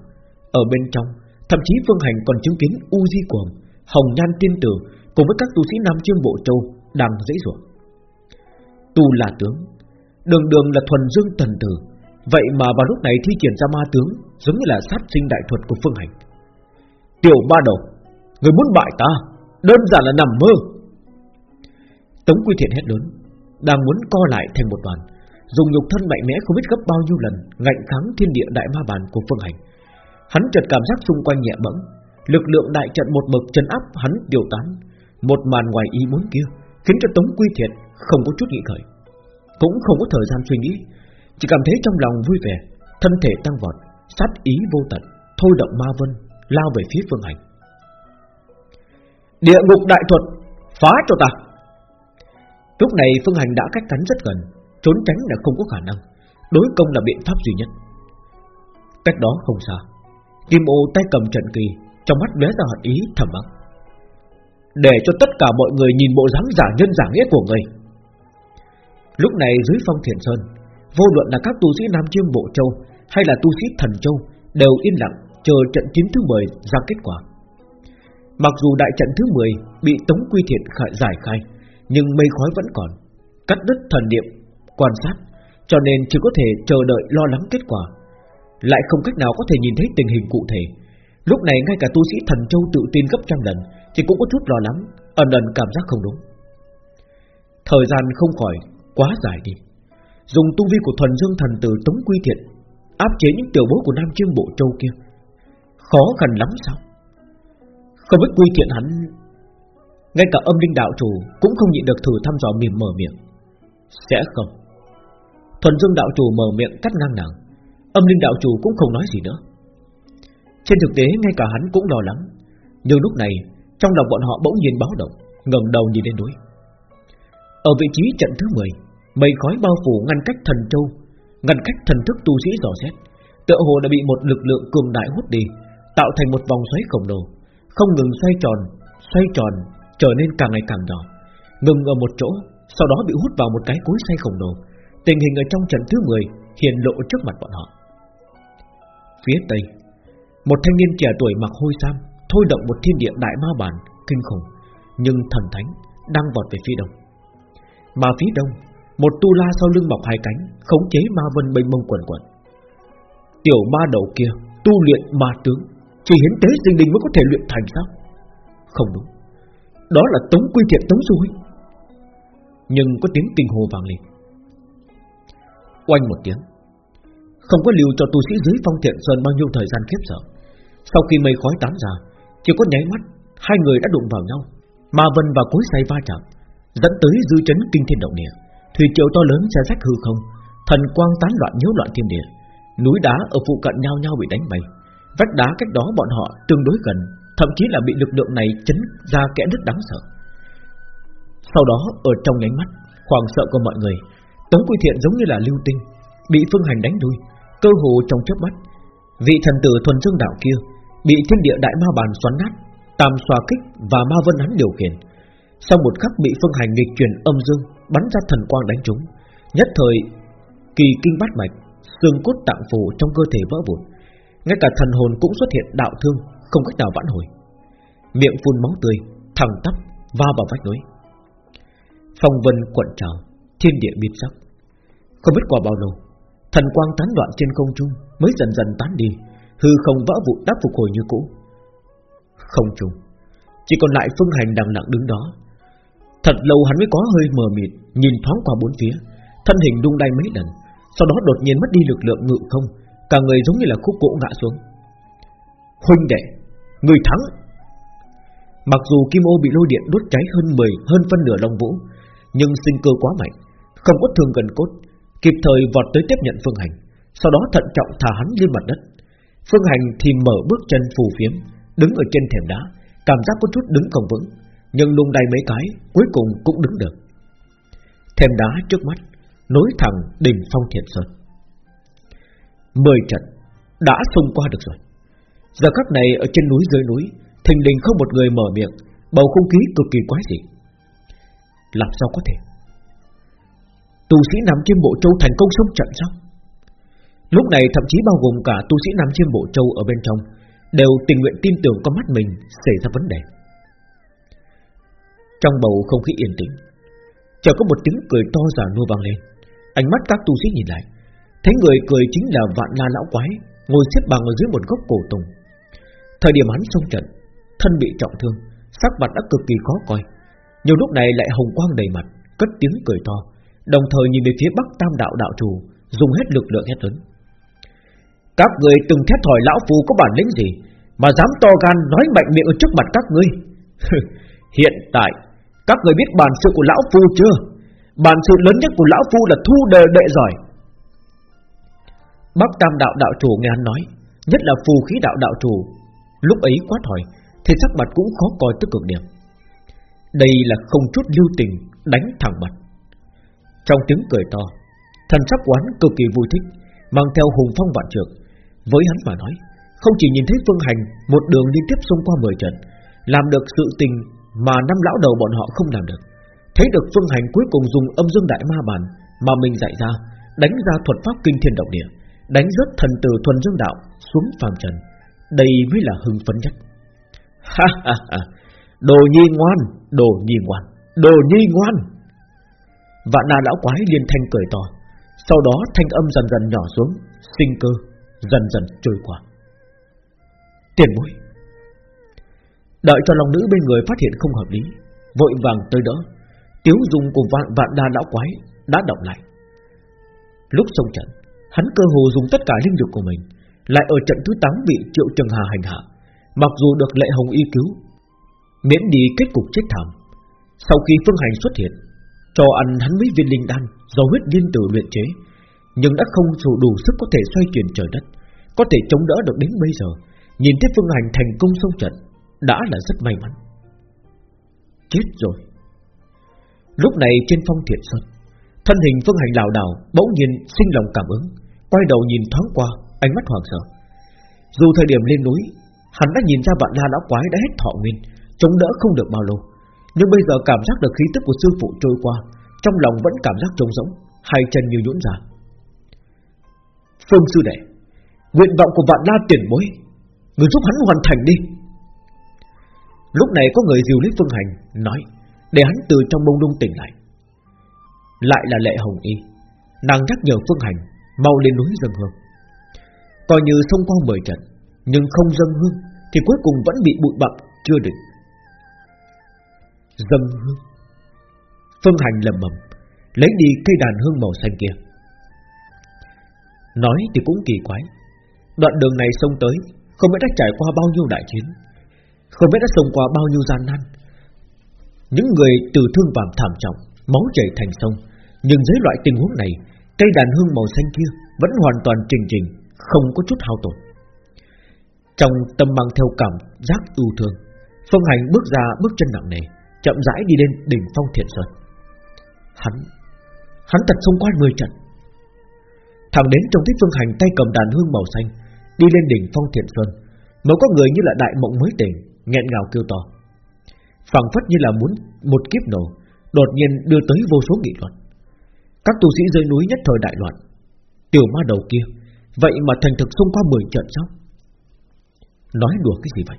Ở bên trong, Thậm chí Phương Hành còn chứng kiến U Di Quồng Hồng Nhan Tiên Tử Cùng với các tu sĩ Nam Trương Bộ Châu Đang dễ dụa Tu là tướng, Đường đường là thuần dương tần tử, Vậy mà vào lúc này thi triển ra ma tướng Giống như là sát sinh đại thuật của Phương Hành. Tiểu ba đầu, Người muốn bại ta, Đơn giản là nằm mơ. Tống Quy Thiện hét lớn, Đang muốn co lại thành một đoàn. Dùng nhục thân mạnh mẽ không biết gấp bao nhiêu lần Ngạnh kháng thiên địa đại ma bàn của Phương Hành. Hắn chợt cảm giác xung quanh nhẹ bẫng, Lực lượng đại trận một mực chân áp hắn điều tán. Một màn ngoài ý muốn kia Khiến cho Tống Quy Thiện không có chút nghĩ khởi Cũng không có thời gian suy nghĩ, Chỉ cảm thấy trong lòng vui vẻ, Thân thể tăng vọt, Sát ý vô tận, Thôi động ma vân, Lao về phía phương hành. Địa ngục đại thuật, Phá cho ta! Lúc này phương hành đã cách cắn rất gần, Trốn tránh là không có khả năng. Đối công là biện pháp duy nhất. Cách đó không xa, Kim ô tay cầm trận kỳ, Trong mắt lóe ra hận ý, thầm mắng. Để cho tất cả mọi người nhìn bộ dáng giả nhân giả nghĩa của người. Lúc này dưới phong thiền sơn, Vô luận là các tu sĩ Nam Chiêm Bộ Châu Hay là tu sĩ Thần Châu Đều yên lặng chờ trận chiến thứ 10 ra kết quả. Mặc dù đại trận thứ 10 Bị Tống Quy Thiện khải giải khai nhưng mây khói vẫn còn, Cắt đứt thần niệm, Quan sát, Cho nên chỉ có thể chờ đợi lo lắng kết quả. Lại không cách nào có thể nhìn thấy tình hình cụ thể. Lúc này ngay cả tu sĩ thần châu tự tin gấp trăm lần Thì cũng có chút lo lắng, Ẩn ẩn cảm giác không đúng. Thời gian không khỏi quá dài đi. Dùng tu vi của thuần dương thần tử Tống Quy Thiện, Áp chế những tiểu bối của Nam Chiêm Bộ Châu kia, Khó khăn lắm sao? Không biết Quy Thiện hắn ngay cả âm linh đạo chủ Cũng không nhịn được thử thăm dò mỉm mở miệng. Sẽ không. Thuần dương đạo chủ mở miệng cắt ngang nàng. Âm linh đạo chủ cũng không nói gì nữa. Trên thực tế, ngay cả hắn cũng lo lắng. Nhưng lúc này, Trong lòng bọn họ bỗng nhiên báo động, ngẩng đầu nhìn lên núi. Ở vị trí trận thứ 10 Mây khói bao phủ ngăn cách thần châu, Ngăn cách thần thức tu sĩ dò xét, Tựa hồ đã bị một lực lượng cường đại hút đi, Tạo thành một vòng xoáy khổng lồ, Không ngừng xoay tròn Xoay tròn trở nên càng ngày càng nhỏ. Ngừng ở một chỗ, Sau đó bị hút vào một cái cối xoay khổng lồ. Tình hình ở trong trận thứ 10 Hiện lộ trước mặt bọn họ. Phía tây, Một thanh niên trẻ tuổi mặc hôi sam, Thôi động một thiên địa đại ma bản Kinh khủng, Nhưng thần thánh đang vọt về phía đông. Mà phía đông, Một tu la sau lưng mọc hai cánh, Khống chế ma vân bên mông quần quần. Tiểu ma đầu kia Tu luyện ma tướng, Chỉ hiến tế sinh linh mới có thể luyện thành sao? Không đúng. Đó là tống quy thiện tống du Nhưng có tiếng kinh hồ vang lên. Oanh một tiếng. Không có lưu cho tu sĩ dưới phong thiện sơn bao nhiêu thời gian khiếp sợ. Sau khi mây khói tán ra, Chỉ có nháy mắt, Hai người đã đụng vào nhau. Ma vân và cối say va chạm, Dẫn tới dư chấn kinh thiên động địa. Thủy triều to lớn xé rách hư không, Thần quang tán loạn nhiễu loạn thiên địa. Núi đá ở phụ cận nhau nhau bị đánh bay. Vách đá cách đó bọn họ tương đối gần Thậm chí là bị lực lượng này chấn ra kẽ đứt đáng sợ. Sau đó, ở trong ánh mắt Hoàng sợ của mọi người, Tống Quy Thiện giống như là lưu tinh, Bị phương hành đánh đuôi Cơ hồ trong chớp mắt, Vị thần tử thuần dương đạo kia Bị thiên địa đại ma bàn xoắn nát, Tam xoa kích và ma vân hắn điều khiển. Sau một khắc bị phương hành nghịch chuyển âm dương, Bắn ra thần quang đánh trúng, Nhất thời, kỳ kinh bát mạch, Xương cốt tạng phủ trong cơ thể vỡ vụn. Ngay cả thần hồn cũng xuất hiện đạo thương không cách nào vãn hồi. Miệng phun máu tươi, Thẳng tắp, va vào vách núi. Phong vân quận trào, Thiên địa biến sắc. Không biết qua bao lâu, Thần quang tán loạn trên không trung Mới dần dần tán đi, Hư không vỡ vụn đáp phục hồi như cũ. Không trung, Chỉ còn lại phương hành đằng nặng đứng đó. Thật lâu hắn mới có hơi mờ mịt, Nhìn thoáng qua bốn phía, Thân hình đung đay mấy lần, Sau đó đột nhiên mất đi lực lượng ngự không, Cả người giống như là khúc gỗ ngã xuống. Huynh đệ Người thắng. Mặc dù kim ô bị lôi điện đốt cháy hơn 10 Hơn phân nửa long vũ, Nhưng sinh cơ quá mạnh, Không có thương gần cốt, Kịp thời vọt tới tiếp nhận phương hành, Sau đó thận trọng thả hắn lên mặt đất. Phương hành thì mở bước chân phù phiếm, Đứng ở trên thềm đá, Cảm giác có chút đứng không vững, Nhưng lung đầy mấy cái, Cuối cùng cũng đứng được. Thềm đá trước mắt, Nối thẳng đỉnh phong thiện sơn. Mười trận Đã xông qua được rồi. Giờ khắc này, ở trên núi dưới núi, Thình lình không một người mở miệng, Bầu không khí cực kỳ quái dị. Làm sao có thể? Tu sĩ nằm trên Bộ Châu thành công xông trận sao? Lúc này, thậm chí bao gồm cả tu sĩ nằm trên Bộ Châu ở bên trong, Đều tình nguyện tin tưởng con mắt mình Xảy ra vấn đề. Trong bầu không khí yên tĩnh, Chợt có một tiếng cười to giả nua vang lên. Ánh mắt các tu sĩ nhìn lại, Thấy người cười chính là vạn la lão quái, Ngồi xếp bằng ở dưới một gốc cổ tùng. Thời điểm hắn xông trận, Thân bị trọng thương, Sắc mặt đã cực kỳ khó coi. Nhiều lúc này lại hồng quang đầy mặt, Cất tiếng cười to, Đồng thời nhìn về phía bắc tam đạo đạo chủ, Dùng hết lực lượng hét lớn. Các người từng thét thỏi lão phu có bản lĩnh gì, Mà dám to gan nói mạnh miệng ở trước mặt các ngươi? Hiện tại, Các người biết bản sự của lão phu chưa? Bản sự lớn nhất của lão phu là thu đề đệ giỏi. Bắc tam đạo đạo chủ nghe hắn nói, Nhất là phù khí đạo đạo chủ Lúc ấy quá thỏi Thì sắc mặt cũng khó coi tới cực điểm. Đây là không chút lưu tình Đánh thẳng mặt. Trong tiếng cười to, Thần sắc quán cực kỳ vui thích, Mang theo hùng phong vạn trượng. Với hắn mà nói, Không chỉ nhìn thấy Phương Hành Một đường liên tiếp xông qua 10 trận, Làm được sự tình mà năm lão đầu bọn họ không làm được, Thấy được Phương Hành cuối cùng dùng âm dương đại ma bản Mà mình dạy ra, Đánh ra thuật pháp kinh thiên động địa, Đánh rất thần từ thuần dương đạo Xuống phàm trần. Đây mới là hưng phấn nhất. Ha ha ha. Đồ nhi ngoan, Đồ nhi ngoan, Đồ nhi ngoan. Vạn na lão quái liên thanh cười to. Sau đó thanh âm dần dần nhỏ xuống, Sinh cơ dần dần trôi qua. Tiền bối. Đợi cho lòng nữ bên người phát hiện không hợp lý, Vội vàng tới đỡ. Tiếu dùng của vạn vạn đa lão quái Đã động lại. Lúc xông trận, Hắn cơ hồ dùng tất cả linh lực của mình lại ở trận thứ 8 bị Triệu Trần Hà hành hạ. Mặc dù được lệ hồng y cứu, Miễn đi kết cục chết thảm, Sau khi phương hành xuất hiện, Cho ăn hắn mấy viên linh đan Do huyết liên tử luyện chế, Nhưng đã không đủ đủ sức có thể xoay chuyển trời đất, Có thể chống đỡ được đến bây giờ. Nhìn thấy phương hành thành công xong trận, Đã là rất may mắn. Chết rồi. Lúc này trên phong thiện sơn, Thân hình phương hành lảo đảo Bỗng nhiên sinh lòng cảm ứng, Quay đầu nhìn thoáng qua Ánh mắt hoàng sợ. Dù thời điểm lên núi, Hắn đã nhìn ra vạn la lão quái đã hết thọ nguyên, Chống đỡ không được bao lâu. Nhưng bây giờ cảm giác được khí tức của sư phụ trôi qua, Trong lòng vẫn cảm giác trống rỗng, Hai chân như nhũn ra. Phương sư đệ, Nguyện vọng của vạn la tiền bối, Người giúp hắn hoàn thành đi. Lúc này có người dìu lấy Phương Hành, Nói, để hắn từ trong bông lung tỉnh lại. Lại là lệ hồng y, Nàng nhắc nhở Phương Hành, Mau lên núi dâng hương. Coi như xông qua mười trận, Nhưng không dâng hương Thì cuối cùng vẫn bị bụi bặm, chưa định Dâng hương. Phương Hành lầm bầm Lấy đi cây đàn hương màu xanh kia. Nói thì cũng kỳ quái, Đoạn đường này sông tới, Không biết đã trải qua bao nhiêu đại chiến, Không biết đã sông qua bao nhiêu gian nan. Những người từ thương vàm thảm trọng, Máu chảy thành sông, Nhưng dưới loại tình huống này, Cây đàn hương màu xanh kia Vẫn hoàn toàn trình trình. Không có chút hao tổn. Trong tâm mang theo cảm giác ưu thương, Phương Hành bước ra bước chân nặng nề, Chậm rãi đi lên đỉnh phong thiện sơn. Hắn Hắn thật xông qua 10 trận. Thẳng đến trong thích Phương Hành tay cầm đàn hương màu xanh, Đi lên đỉnh phong thiện sơn, Mới có người như là đại mộng mới tỉnh, nghẹn ngào kêu to. Phảng phất như là muốn một kiếp nổ, Đột nhiên đưa tới vô số nghị luận. Các tu sĩ dưới núi nhất thời đại loạn, Tiểu ma đầu kia Vậy mà thành thực xông qua 10 trận sao? Nói đùa cái gì vậy?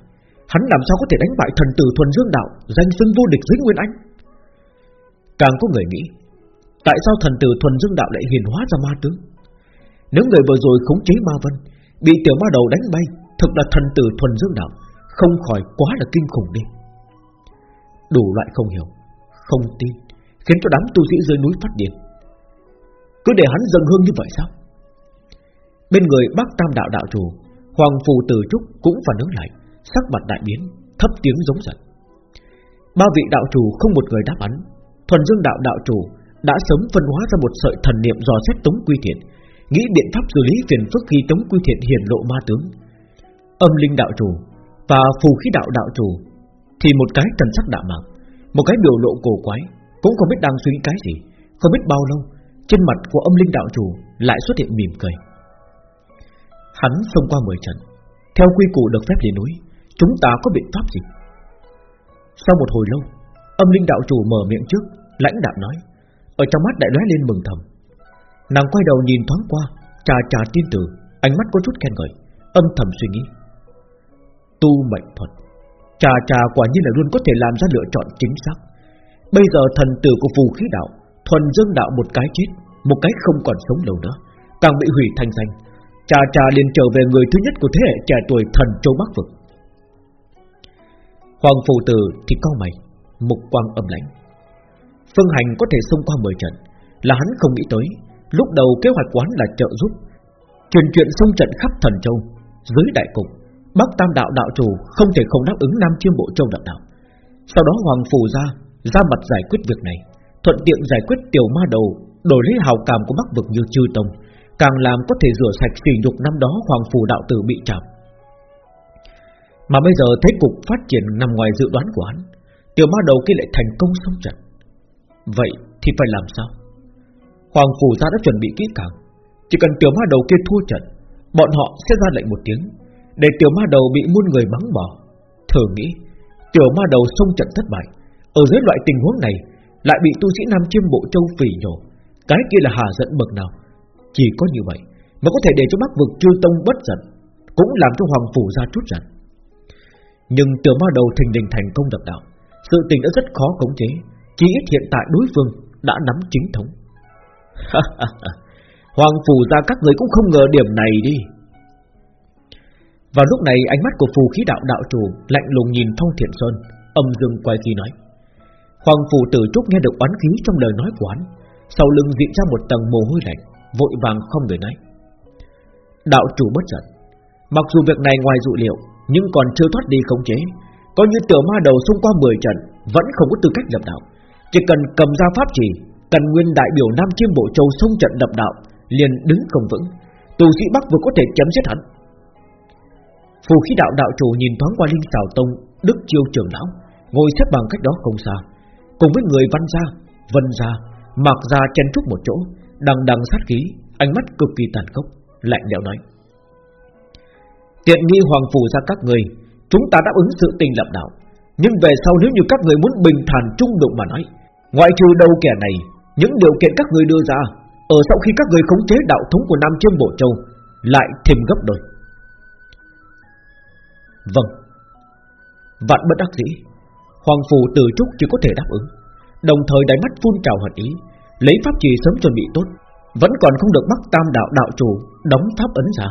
Hắn làm sao có thể đánh bại thần tử thuần dương đạo, Danh xưng vô địch dưới Nguyên Anh? Càng có người nghĩ, Tại sao thần tử thuần dương đạo lại hiền hóa ra ma tướng? Nếu người vừa rồi khống chế ma vân, Bị tiểu ma đầu đánh bay, Thực là thần tử thuần dương đạo, Không khỏi quá là kinh khủng đi. Đủ loại không hiểu, Không tin, Khiến cho đám tu sĩ dưới núi phát điên. Cứ để hắn dâng hương như vậy sao? Bên người bác tam đạo đạo chủ, Hoàng phù từ trúc cũng phản ứng lại, Sắc mặt đại biến, Thấp tiếng giống giận. Ba vị đạo chủ không một người đáp án. Thuần dương đạo đạo chủ Đã sớm phân hóa ra một sợi thần niệm dò xét tống quy thiện, Nghĩ biện pháp xử lý phiền phức khi tống quy thiện hiển lộ ma tướng. Âm linh đạo chủ Và phù khí đạo đạo chủ Thì một cái thần sắc đạo mạc, Một cái biểu lộ cổ quái, Cũng không biết đang suy nghĩ cái gì. Không biết bao lâu, Trên mặt của âm linh đạo chủ Lại xuất hiện mỉm cười. Hắn xông qua 10 trận. Theo quy củ được phép lên núi, Chúng ta có biện pháp gì? Sau một hồi lâu, Âm linh đạo chủ mở miệng trước, Lãnh đạm nói. Ở trong mắt đại lóe lên mừng thầm. Nàng quay đầu nhìn thoáng qua, Trà trà tin tử, Ánh mắt có chút khen ngợi, Âm thầm suy nghĩ. Tu mệnh thuật, Trà trà quả nhiên là luôn có thể làm ra lựa chọn chính xác. Bây giờ thần tử của phù khí đạo, Thuần dương đạo một cái chết, Một cái không còn sống lâu nữa, Càng bị hủy thành danh Cha cha liền trở về người thứ nhất của thế hệ trẻ tuổi thần châu Bắc Vực. Hoàng phù tử thì cao mày, Mục quang âm lãnh. Phương Hành có thể xông qua 10 trận, Là hắn không nghĩ tới. Lúc đầu kế hoạch quán là trợ giúp, Truyền chuyện xông trận khắp thần châu, Dưới đại cục, Bắc Tam đạo đạo chủ không thể không đáp ứng Nam Chiêm Bộ Châu đạo đạo. Sau đó Hoàng Phù ra Ra mặt giải quyết việc này, Thuận tiện giải quyết tiểu ma đầu, Đổi lấy hào cảm của Bắc Vực như chư tông. Càng làm có thể rửa sạch sỉ nhục năm đó Hoàng Phù đạo tử bị chạm Mà bây giờ thế cục phát triển nằm ngoài dự đoán của hắn, Tiểu ma đầu kia lại thành công xong trận. Vậy thì phải làm sao? Hoàng Phủ gia đã chuẩn bị kỹ càng, Chỉ cần tiểu ma đầu kia thua trận, Bọn họ sẽ ra lệnh một tiếng, Để tiểu ma đầu bị muôn người mắng bỏ. Thử nghĩ, Tiểu ma đầu xông trận thất bại, Ở dưới loại tình huống này, Lại bị tu sĩ Nam Chiêm Bộ Châu phỉ nhổ, Cái kia là hà giận bậc nào? Chỉ có như vậy Mà có thể để cho bắc vực chư tông bất giận, Cũng làm cho Hoàng Phủ ra chút giận. Nhưng từ ma đầu thình lình thành công đập đạo, Sự tình đã rất khó khống chế, Chỉ ít hiện tại đối phương đã nắm chính thống. Hoàng phủ ra các người cũng không ngờ điểm này đi. Vào lúc này ánh mắt của phù khí đạo đạo chủ Lạnh lùng nhìn thông Thiện Sơn, Âm dương quay khi nói. Hoàng phủ tử trúc nghe được oán khí trong lời nói của hắn, Sau lưng diễn ra một tầng mồ hôi lạnh. Vội vàng không người nói. Đạo chủ bất giận Mặc dù việc này ngoài dự liệu Nhưng còn chưa thoát đi khống chế. Coi như tiểu ma đầu xung qua 10 trận Vẫn không có tư cách lập đạo. Chỉ cần cầm ra pháp chỉ Cần nguyên đại biểu Nam Chiêm Bộ Châu xung trận lập đạo Liền đứng không vững. Tù sĩ Bắc vừa có thể chém giết hắn. Phù khí đạo đạo chủ nhìn thoáng qua Linh Sảo Tông Đức Chiêu trưởng lão Ngồi xếp bằng cách đó không xa. Cùng với người văn gia, vân gia Mạc gia chen trúc một chỗ Đằng đằng sát khí, Ánh mắt cực kỳ tàn khốc, Lạnh lẽo nói. Tiện nghi hoàng phủ ra các người, Chúng ta đáp ứng sự tình lập đạo. Nhưng về sau nếu như các người muốn bình thản trung đụng mà nói, Ngoại trừ đầu kẻ này, Những điều kiện các người đưa ra, Ở sau khi các người khống chế đạo thống của Nam Chiêm Bộ Châu, Lại thêm gấp đôi. Vâng. Vạn bất đắc dĩ, Hoàng phủ từ trúc chỉ có thể đáp ứng, Đồng thời đáy mắt phun trào hận ý Lấy pháp trì sớm chuẩn bị tốt, Vẫn còn không được bắt tam đạo đạo chủ Đóng pháp ấn ra.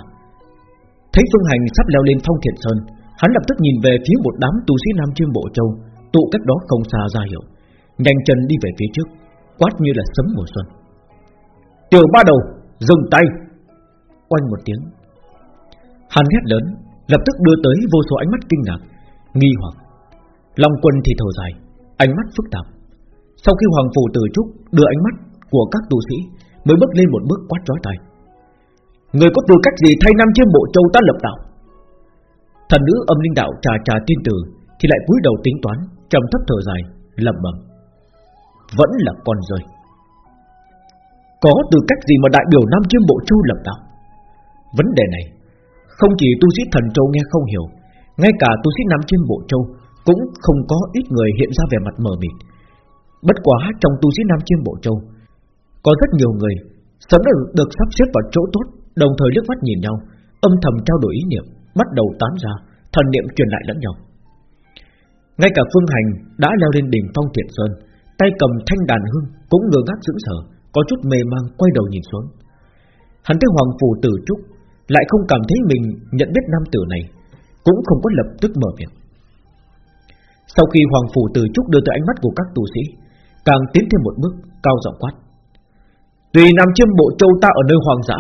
Thấy Phương Hành sắp leo lên phong thiện sơn, Hắn lập tức nhìn về phía một đám tu sĩ Nam Chiêm Bộ Châu, Tụ cách đó không xa ra hiểu Nhanh chân đi về phía trước, Quát như là sấm mùa xuân. Tiểu ba đầu, Dừng tay! Oanh một tiếng. Hắn hét lớn, Lập tức đưa tới vô số ánh mắt kinh ngạc, Nghi hoặc. Long quân thì thở dài, Ánh mắt phức tạp. Sau khi Hoàng Phủ từ Trúc đưa ánh mắt của các tu sĩ, Mới bước lên một bước quát trói tay Người có tư cách gì thay năm chiêm bộ châu ta lập đạo Thần nữ âm linh đạo trà trà tin từ Thì lại cúi đầu tính toán, trầm thấp thở dài, lẩm bẩm. Vẫn là con rơi. Có tư cách gì mà đại biểu Nam Chiêm Bộ Châu lập đạo Vấn đề này, Không chỉ tu sĩ thần châu nghe không hiểu, Ngay cả tu sĩ Nam Chiêm Bộ Châu Cũng không có ít người hiện ra vẻ mặt mờ mịt. Bất quá trong tu sĩ Nam Chiêm Bộ Châu Có rất nhiều người Sớm được, được sắp xếp vào chỗ tốt Đồng thời liếc mắt nhìn nhau Âm thầm trao đổi ý niệm Bắt đầu tán ra Thần niệm truyền lại lẫn nhau. Ngay cả Phương Hành đã leo lên đỉnh phong thiện sơn Tay cầm thanh đàn hương Cũng ngơ ngác sững sờ Có chút mê mang quay đầu nhìn xuống. Hắn thấy Hoàng Phủ Tử Trúc Lại không cảm thấy mình nhận biết nam tử này Cũng không có lập tức mở miệng. Sau khi Hoàng Phủ Tử Trúc đưa tới ánh mắt của các tù sĩ Càng tiến thêm một bước Cao giọng quát. Tùy Nam Chiêm Bộ Châu ta ở nơi hoàng dã,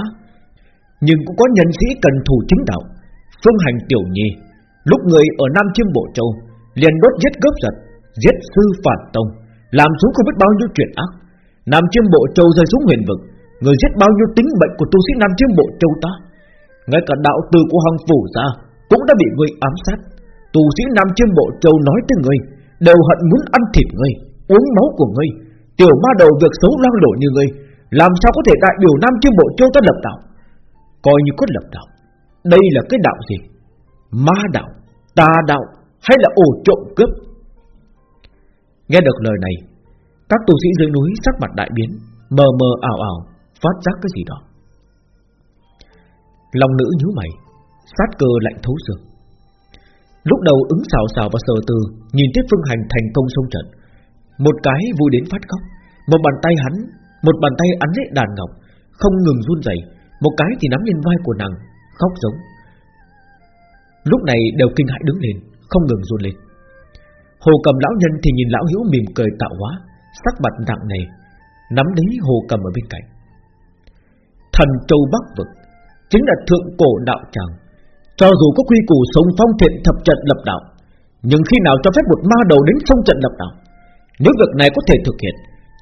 Nhưng cũng có nhân sĩ cần thủ chính đạo, Phương hành tiểu nhi Lúc người ở Nam Chiêm Bộ Châu, liền đốt giết cướp giật, Giết sư phản tông, Làm xuống không biết bao nhiêu chuyện ác. Nam Chiêm Bộ Châu rơi xuống huyền vực, Người giết bao nhiêu tính bệnh của tu sĩ Nam Chiêm Bộ Châu ta? Ngay cả đạo từ của Hoàng Phủ ra Cũng đã bị người ám sát. Tu sĩ Nam Chiêm Bộ Châu nói tới người Đều hận muốn ăn thịt người Uống máu của ngươi, Tiểu ma đầu việc xấu loang lổ như ngươi, Làm sao có thể đại biểu Nam Chiêm Bộ Châu ta lập đạo? Coi như có lập đạo đây là cái đạo gì? Ma đạo Tà đạo Hay là ổ trộm cướp? Nghe được lời này Các tu sĩ dưới núi sắc mặt đại biến Mờ mờ ảo ảo Phát giác cái gì đó. Lòng nữ nhíu mày Sát cơ lạnh thấu xương. Lúc đầu ứng xào xào và sờ từ Nhìn tiếp phương hành thành công sông trận một cái vui đến phát khóc. Một bàn tay hắn, Một bàn tay ấn lấy đàn ngọc, Không ngừng run rẩy. Một cái thì nắm lên vai của nàng, khóc giống. Lúc này đều kinh hãi đứng lên, Không ngừng run lên. Hồ cầm lão nhân thì nhìn lão hữu mỉm cười tạo hóa, Sắc mặt nặng nề, Nắm lấy hồ cầm ở bên cạnh. Thần châu Bắc Vực, Chính là thượng cổ đạo tràng. Cho dù có quy củ sống phong thiện thập trận lập đạo, Nhưng khi nào cho phép một ma đầu đến phong trận lập đạo nếu việc này có thể thực hiện.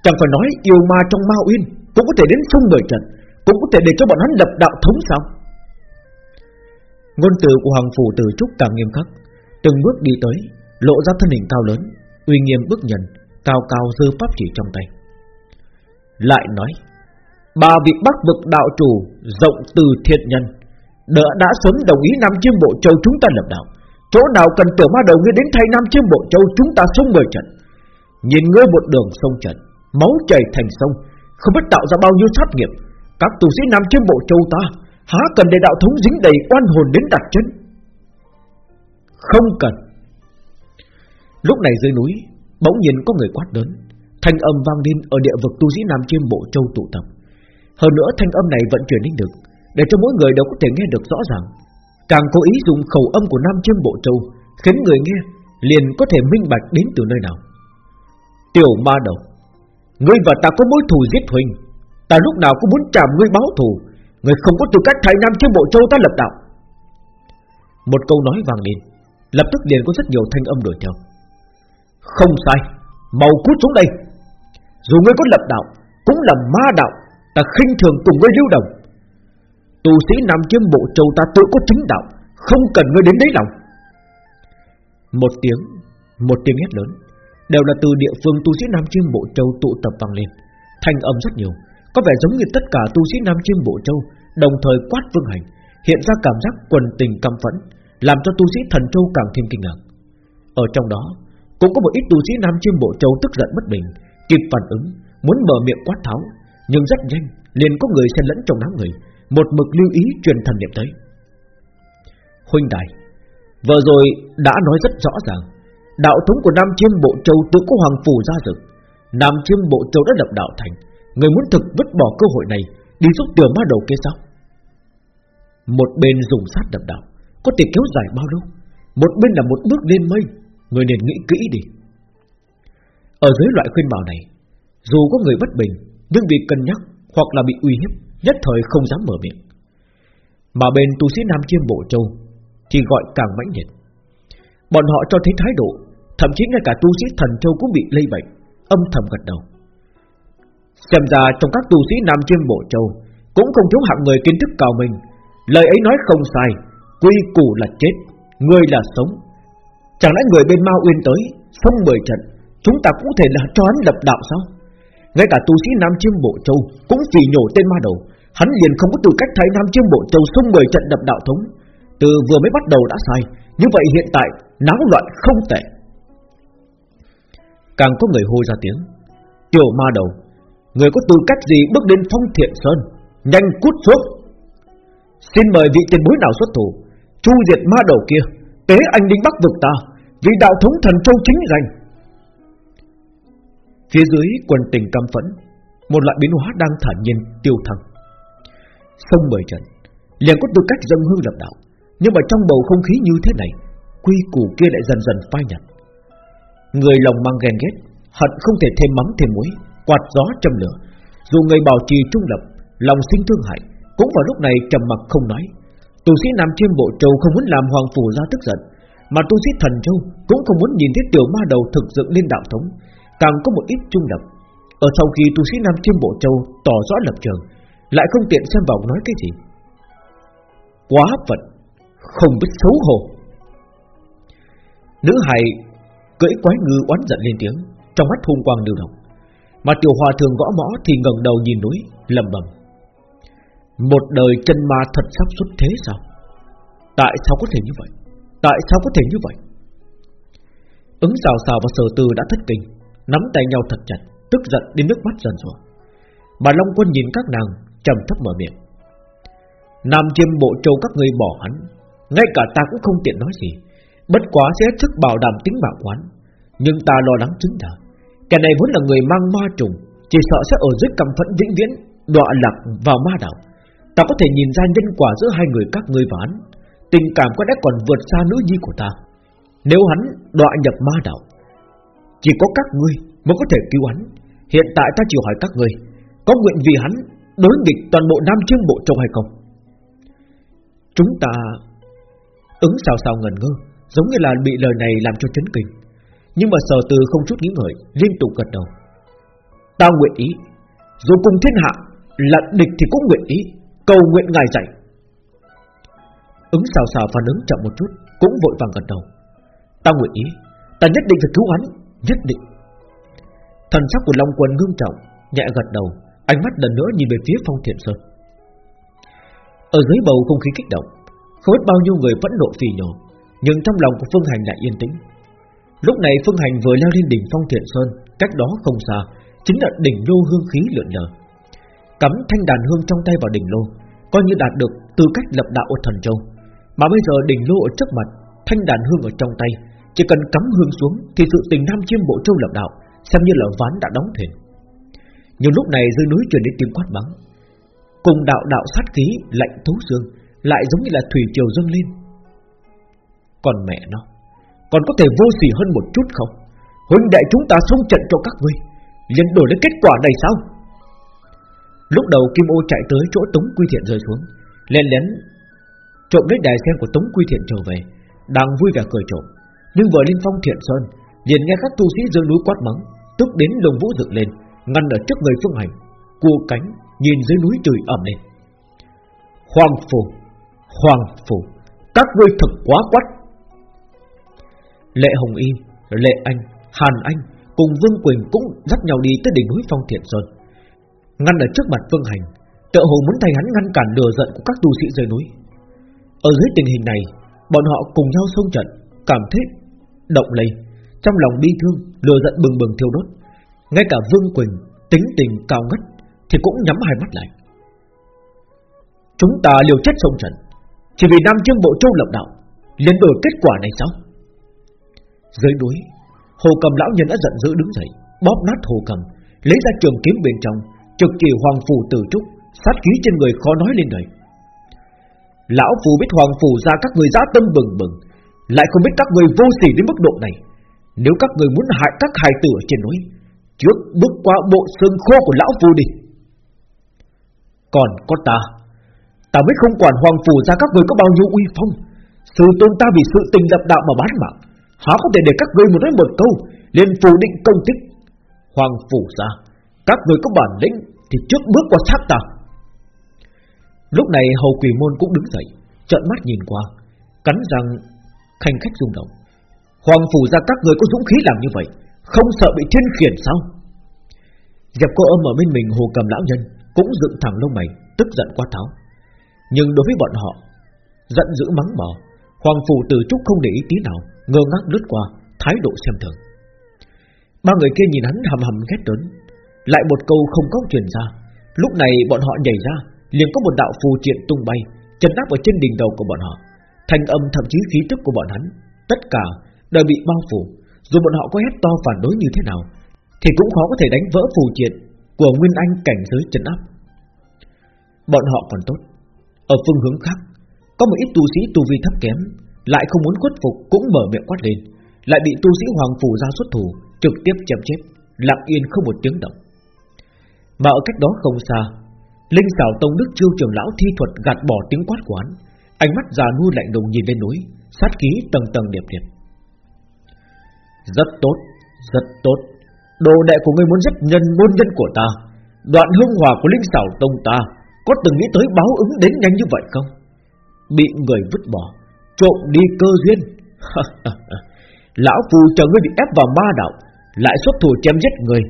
Chẳng phải nói yêu ma trong ma uyên Cũng có thể đến phong mười trận Cũng có thể để cho bọn hắn lập đạo thống sao? Ngôn từ của Hoàng Phủ từ Trúc càng nghiêm khắc. Từng bước đi tới Lộ ra thân hình cao lớn Uy nghiêm bước nhận Cao cao dư pháp chỉ trong tay. Lại nói Ba vị bắc vực đạo chủ Rộng từ thiện nhân đã, đã sớm đồng ý Nam Chiêm Bộ Châu chúng ta lập đạo. Chỗ nào cần tiểu ma đầu ngươi đến thay Nam Chiêm Bộ Châu chúng ta xuống mười trận. Nhìn ngươi một đường sông trận Máu chảy thành sông, Không biết tạo ra bao nhiêu sát nghiệp. Các tu sĩ Nam Chiêm Bộ Châu ta, Há cần để đạo thống dính đầy oan hồn đến đặt chân? Không cần. Lúc này dưới núi, Bỗng nhiên có người quát lớn. Thanh âm vang lên ở địa vực tu sĩ Nam Chiêm Bộ Châu tụ tập. Hơn nữa thanh âm này vận chuyển linh lực Để cho mỗi người đều có thể nghe được rõ ràng. Càng cố ý dùng khẩu âm của Nam Chiêm Bộ Châu, Khiến người nghe liền có thể minh bạch đến từ nơi nào. Tiểu ma đầu, Ngươi và ta có mối thù giết huynh. Ta lúc nào cũng muốn trả ngươi báo thù. Ngươi không có tư cách thay Nam trên Bộ Châu ta lập đạo. Một câu nói vàng lên, Lập tức liền có rất nhiều thanh âm đuổi theo. Không sai Màu cút xuống đây. Dù ngươi có lập đạo, Cũng là ma đạo, Ta khinh thường cùng ngươi lưu đồng. Tu sĩ Nam trên Bộ Châu ta tự có chính đạo, Không cần ngươi đến đấy lòng. Một tiếng Một tiếng hét lớn. Đều là từ địa phương tu sĩ Nam Chiêm Bộ Châu tụ tập vang lên. Thanh âm rất nhiều Có vẻ giống như tất cả tu sĩ Nam Chiêm Bộ Châu Đồng thời quát vương hành Hiện ra cảm giác quần tình căm phẫn Làm cho tu sĩ thần châu càng thêm kinh ngạc. Ở trong đó Cũng có một ít tu sĩ Nam Chiêm Bộ Châu tức giận bất bình Kịp phản ứng Muốn mở miệng quát tháo Nhưng rất nhanh liền có người xen lẫn trong đám người một mực lưu ý truyền thần niệm tới. Huynh đại, Vừa rồi đã nói rất rõ ràng Đạo thống của Nam Chiêm Bộ Châu tự có Hoàng Phủ ra rực Nam Chiêm Bộ Châu đã lập đạo thành. Người muốn thực vứt bỏ cơ hội này, Đi giúp tiểu ma đầu kia sao? Một bên dùng sát đập đạo, Có thể kéo dài bao lâu? Một bên là một bước lên mây, Người nên nghĩ kỹ đi. Ở dưới loại khuyên bảo này, Dù có người bất bình, Nhưng vì cân nhắc hoặc là bị uy hiếp, Nhất thời không dám mở miệng. Mà bên tu sĩ Nam Chiêm Bộ Châu Thì gọi càng mãnh liệt. Bọn họ cho thấy thái độ Thậm chí ngay cả tu sĩ Thần Châu cũng bị lây bệnh. Âm thầm gật đầu. Xem ra trong các tu sĩ Nam Chiêm Bộ Châu Cũng không thiếu hạng người kiến thức cao mình Lời ấy nói không sai. Quy củ là chết, Người là sống. Chẳng lẽ người bên Mao Uyên tới Xong mười trận, Chúng ta cũng thể là cho hắn lập đạo sao? Ngay cả tu sĩ Nam Chiêm Bộ Châu Cũng vì nhổ tên ma đầu. Hắn liền không có tư cách thay Nam Chiêm Bộ Châu xung mười trận đập đạo thống. Từ vừa mới bắt đầu đã sai. Như vậy hiện tại náo loạn không tệ. Càng có người hô ra tiếng. Tiểu ma đầu, Người có tư cách gì bước đến phong thiện sơn, Nhanh cút xuống? Xin mời vị tiền bối nào xuất thủ, Chu diệt ma đầu kia, Tế anh đinh bắc vực ta, Vì đạo thống thần châu chính danh Phía dưới quần tình căm phẫn, Một loại biến hóa đang thản nhiên tiêu thăng. Sông mười trận liền có tư cách dâng hương lập đạo, Nhưng mà trong bầu không khí như thế này, Quy củ kia lại dần dần phai nhạt. Người lòng mang ghen ghét Hận không thể thêm mắm thêm muối Quạt gió châm lửa Dù người bảo trì trung lập Lòng sinh thương hại Cũng vào lúc này trầm mặc không nói Tu sĩ Nam Chiêm Bộ Châu không muốn làm hoàng phủ ra tức giận Mà tu sĩ Thần Châu Cũng không muốn nhìn thấy tiểu ma đầu thực dựng lên đạo thống càng có một ít trung lập. Ở sau khi tu sĩ Nam Chiêm Bộ Châu tỏ rõ lập trường, lại không tiện xem vào nói cái gì. Quá vật không biết xấu hổ. Nữ hài cưỡi quái ngư oán giận lên tiếng, trong mắt hung quang lưu động. Mà tiểu hòa thường gõ mõ thì ngẩng đầu nhìn núi, lầm bầm. Một đời chân ma thật sắp xuất thế sao? Tại sao có thể như vậy? Tại sao có thể như vậy? Ứng xào xào và sở từ đã thất kinh Nắm tay nhau thật chặt Tức giận đến nước mắt dần rồi Bà Long Quân nhìn các nàng trầm thấp mở miệng Nam chiêm bộ châu các ngươi bỏ hắn Ngay cả ta cũng không tiện nói gì Bất quá sẽ hết sức bảo đảm tính mạng quán. Nhưng ta lo lắng chính là, Kẻ này vốn là người mang ma trùng, Chỉ sợ sẽ ở dưới cầm phẫn vĩnh viễn, Đọa lạc vào ma đạo. Ta có thể nhìn ra nhân quả giữa hai người các ngươi ván Tình cảm có lẽ còn vượt xa nữ nhi của ta. Nếu hắn đọa nhập ma đạo, chỉ có các ngươi mới có thể cứu hắn. Hiện tại ta chỉ hỏi các ngươi, Có nguyện vì hắn đối nghịch toàn bộ Nam Chiêm Bộ Châu hay không? Chúng ta Ứng sao sao ngần ngơ. Giống như là bị lời này làm cho chấn kinh. Nhưng mà sở từ không chút nghĩ ngợi, Liên tục gật đầu. Ta nguyện ý. Dù cùng thiên hạ là địch thì cũng nguyện ý. Cầu nguyện ngài dạy. Ứng xào xào phản ứng chậm một chút, Cũng vội vàng gật đầu. Ta nguyện ý. Ta nhất định phải cứu hắn. Nhất định. Thần sắc của Long Quân ngưng trọng, Nhẹ gật đầu. Ánh mắt lần nữa nhìn về phía Phong Thiện Sơn. Ở dưới bầu không khí kích động, Không biết bao nhiêu người vẫn nộ phì nhổ nhưng trong lòng của Phương Hành lại yên tĩnh. Lúc này Phương Hành vừa leo lên đỉnh Phong Thiện Sơn, Cách đó không xa, Chính là đỉnh lô hương khí lượn lờ Cắm thanh đàn hương trong tay vào đỉnh lô, Coi như đạt được tư cách lập đạo ở thần châu. Mà bây giờ đỉnh lô ở trước mặt, Thanh đàn hương ở trong tay, chỉ cần cắm hương xuống Thì sự tình Nam Chiêm Bộ Châu lập đạo, Xem như là ván đã đóng thuyền. Nhưng lúc này dưới núi truyền đến tiếng quát bắn Cùng đạo đạo sát khí lạnh thấu xương, Lại giống như là thủy triều dâng lên. Còn mẹ nó. Còn có thể vô sỉ hơn một chút không? Huynh đệ chúng ta xung trận cho các ngươi, liền đổi lấy kết quả này sao? Lúc đầu Kim Ô chạy tới chỗ Tống Quy Thiện rơi xuống Lên lén Trộm lấy đài sen của Tống Quy Thiện trở về, Đang vui vẻ cười trộm. Nhưng vừa lên phong Thiện Sơn, liền nghe các tu sĩ dương núi quát mắng, Tức đến lồng vũ dựng lên, Ngăn ở trước người phương hành, Cua cánh nhìn dưới núi trời ẩm lên. Hoàng phù Hoàng phù, Các ngươi thật quá quát Lệ Hồng Y Lệ Anh Hàn Anh cùng Vương Quỳnh cũng dắt nhau đi tới đỉnh núi Phong Thiện Sơn, ngăn ở trước mặt Vương Hành, tựa hồ muốn thay hắn ngăn cản lừa giận của các tu sĩ rời núi. Ở dưới tình hình này, bọn họ cùng nhau xông trận, cảm thấy động lây, trong lòng bi thương, lừa giận bừng bừng thiêu đốt. Ngay cả Vương Quỳnh tính tình cao ngất thì cũng nhắm hai mắt lại. Chúng ta liều chết xông trận, chỉ vì Nam Trương Bộ Châu lập đạo, liền đổi kết quả này sao? Dưới núi, Hồ cầm lão nhân đã giận dữ đứng dậy, Bóp nát hồ cầm, Lấy ra trường kiếm bên trong, Trực chỉ hoàng phủ tử trúc, Sát khí trên người khó nói lên đời Lão phù biết hoàng phủ ra các người giá tâm bừng bừng, Lại không biết các người vô sỉ đến mức độ này. Nếu các người muốn hại các hài tử ở trên núi, Trước bước qua bộ xương khô của lão phù đi. Còn có ta Ta biết không quản hoàng phủ ra các người có bao nhiêu uy phong sự tôn ta vì sự tình lập đạo mà bán mạng. Há có thể để các ngươi một nói một câu, liền phủ định công tích. Hoàng phủ ra, Các người có bản lĩnh Thì trước bước qua xác ta Lúc này hầu quỷ môn cũng đứng dậy, Trợn mắt nhìn qua, Cắn răng, khanh khách rung động. Hoàng phủ ra các người có dũng khí làm như vậy, Không sợ bị thiên khiển sao? Dẹp cô âm ở bên mình hồ cầm lão nhân Cũng dựng thẳng lông mày, Tức giận quá tháo. Nhưng đối với bọn họ, Giận dữ mắng mỏ, Hoàng phủ từ trúc không để ý tí nào ngơ ngác lướt qua, thái độ xem thường. Ba người kia nhìn hắn hầm hầm ghét lớn, lại một câu không có truyền ra. Lúc này bọn họ nhảy ra, liền có một đạo phù triện tung bay, chấn áp ở trên đỉnh đầu của bọn họ. Thanh âm thậm chí khí tức của bọn hắn, tất cả đều bị bao phủ. Dù bọn họ có hét to phản đối như thế nào, thì cũng khó có thể đánh vỡ phù triện của Nguyên Anh cảnh giới chấn áp. Bọn họ còn tốt, ở phương hướng khác, có một ít tu sĩ tu vi thấp kém lại không muốn khuất phục cũng mở miệng quát lên, lại bị tu sĩ hoàng phủ ra xuất thủ, trực tiếp chém chết, lặng yên không một tiếng động. Mà ở cách đó không xa, linh xảo tông đức chiêu trưởng lão thi thuật gạt bỏ tiếng quát quán, ánh mắt già nuôi lạnh lùng nhìn lên núi, sát khí tầng tầng điệp điệp. Rất tốt, rất tốt. Đồ đệ của ngươi muốn giết nhân môn nhân của ta, đoạn hương hòa của linh xảo tông ta, có từng nghĩ tới báo ứng đến nhanh như vậy không? Bị người vứt bỏ, trộm đi cơ duyên. Lão phù chờ ngươi bị ép vào ma đạo, Lại xuất thủ chém giết người.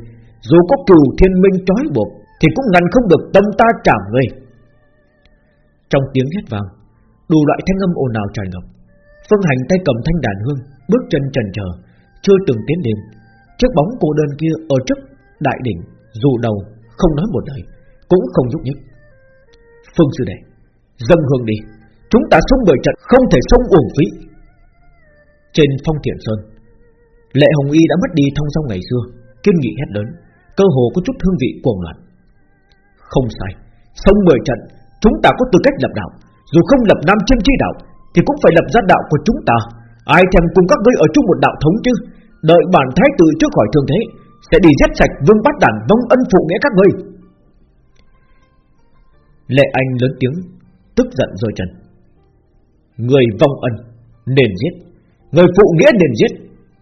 Dù có cửu thiên minh trói buộc, Thì cũng ngăn không được tâm ta chạm người. Trong tiếng hét vang, Đủ loại thanh âm ồn ào tràn ngập. Phương hành tay cầm thanh đàn hương, Bước chân trần chờ, Chưa từng tiến đến. Chiếc bóng cô đơn kia ở trước đại đỉnh, Dù đầu, không nói một lời, Cũng không nhúc nhích. Phương sư đệ, Dâng hương đi. Chúng ta xông bởi trận không thể xông uổng phí. Trên phong thiện sơn, Lệ Hồng Y đã mất đi thông song ngày xưa, Kiên nghị hét lớn, Cơ hồ có chút hương vị cuồng loạn. Không sai Xông bởi trận Chúng ta có tư cách lập đạo. Dù không lập nam chân chi đạo, Thì cũng phải lập ra đạo của chúng ta. Ai thèm cùng các ngươi ở chung một đạo thống chứ? Đợi bản thái tử trước khỏi thương thế, Sẽ đi giết sạch vương bát đản vong ân phụ nghĩa các ngươi. Lệ Anh lớn tiếng, Tức giận rồi trần. Người vong ân Nên giết. Người phụ nghĩa nên giết.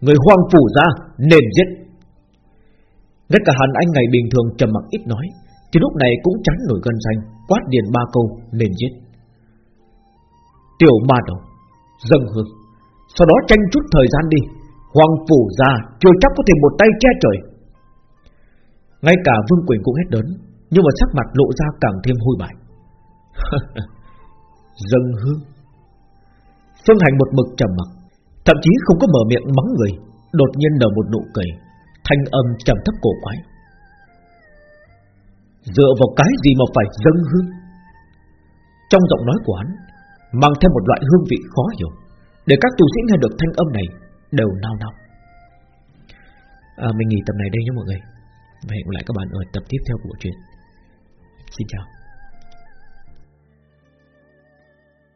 Người hoang phủ ra nên giết. Tất cả Hàn Anh ngày bình thường trầm mặc ít nói, Thì lúc này cũng chán nổi gân xanh, Quát điền ba câu nên giết. Tiểu ma đầu, Dâng hương. Sau đó tranh chút thời gian đi Hoàng phủ ra chưa chắc có thể một tay che trời. Ngay cả Vương Quỳnh cũng hét lớn, Nhưng mà sắc mặt lộ ra càng thêm hôi bại. Dâng hương. Phương Hành một mực trầm mặc, thậm chí không có mở miệng mắng người, đột nhiên nở một nụ cười, thanh âm trầm thấp cổ quái. Dựa vào cái gì mà phải dâng hương? Trong giọng nói của hắn mang thêm một loại hương vị khó hiểu, để các tu sĩ nghe được thanh âm này đều nao nao. À, mình nghỉ tập này đây nhé mọi người. Và hẹn gặp lại các bạn ở tập tiếp theo của bộ truyện. Xin chào.